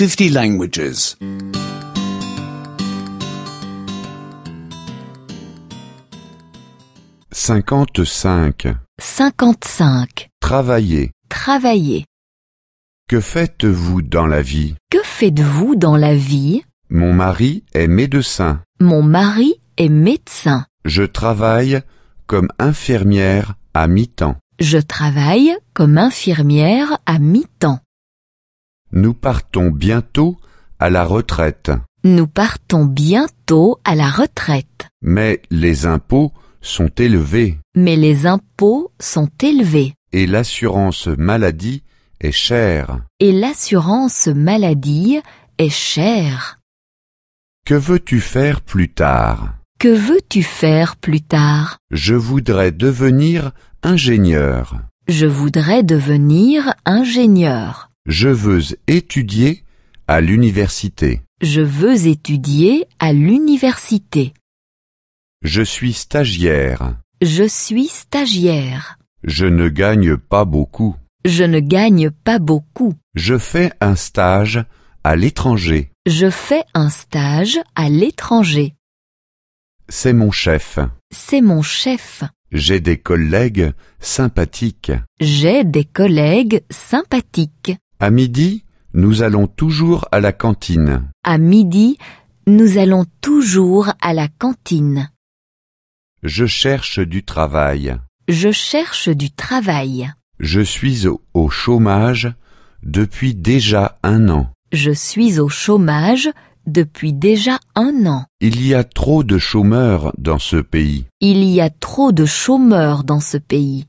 50 languages. 55. 55. Travailler. Travailler. Que faites-vous dans la vie? Que faites-vous dans la vie? Mon mari est médecin. Mon mari est médecin. Je travaille comme infirmière à mi-temps. Je travaille comme infirmière à mi-temps. Nous partons bientôt à la retraite. Nous partons bientôt à la retraite. Mais les impôts sont élevés Mais les impôts sont élevés et l'assurance maladie est chère. et l'assurance maladie est chère. Que veux-tu faire plus tard? Que veux-tu faire plus tard? Je voudrais devenir ingénieur. Je voudrais devenir ingénieur. Je veux étudier à l'université. Je veux étudier à l'université. Je suis stagiaire. Je suis stagiaire. Je ne gagne pas beaucoup. Je ne gagne pas beaucoup. Je fais un stage à l'étranger. Je fais un stage à l'étranger. C'est mon chef. C'est mon chef. J'ai des collègues sympathiques. J'ai des collègues sympathiques. À midi, nous allons toujours à la cantine. À midi, nous allons toujours à la cantine. Je cherche du travail. Je cherche du travail. Je suis au, au chômage depuis déjà un an. Je suis au chômage depuis déjà un an. Il y a trop de chômeurs dans ce pays. Il y a trop de chômeurs dans ce pays.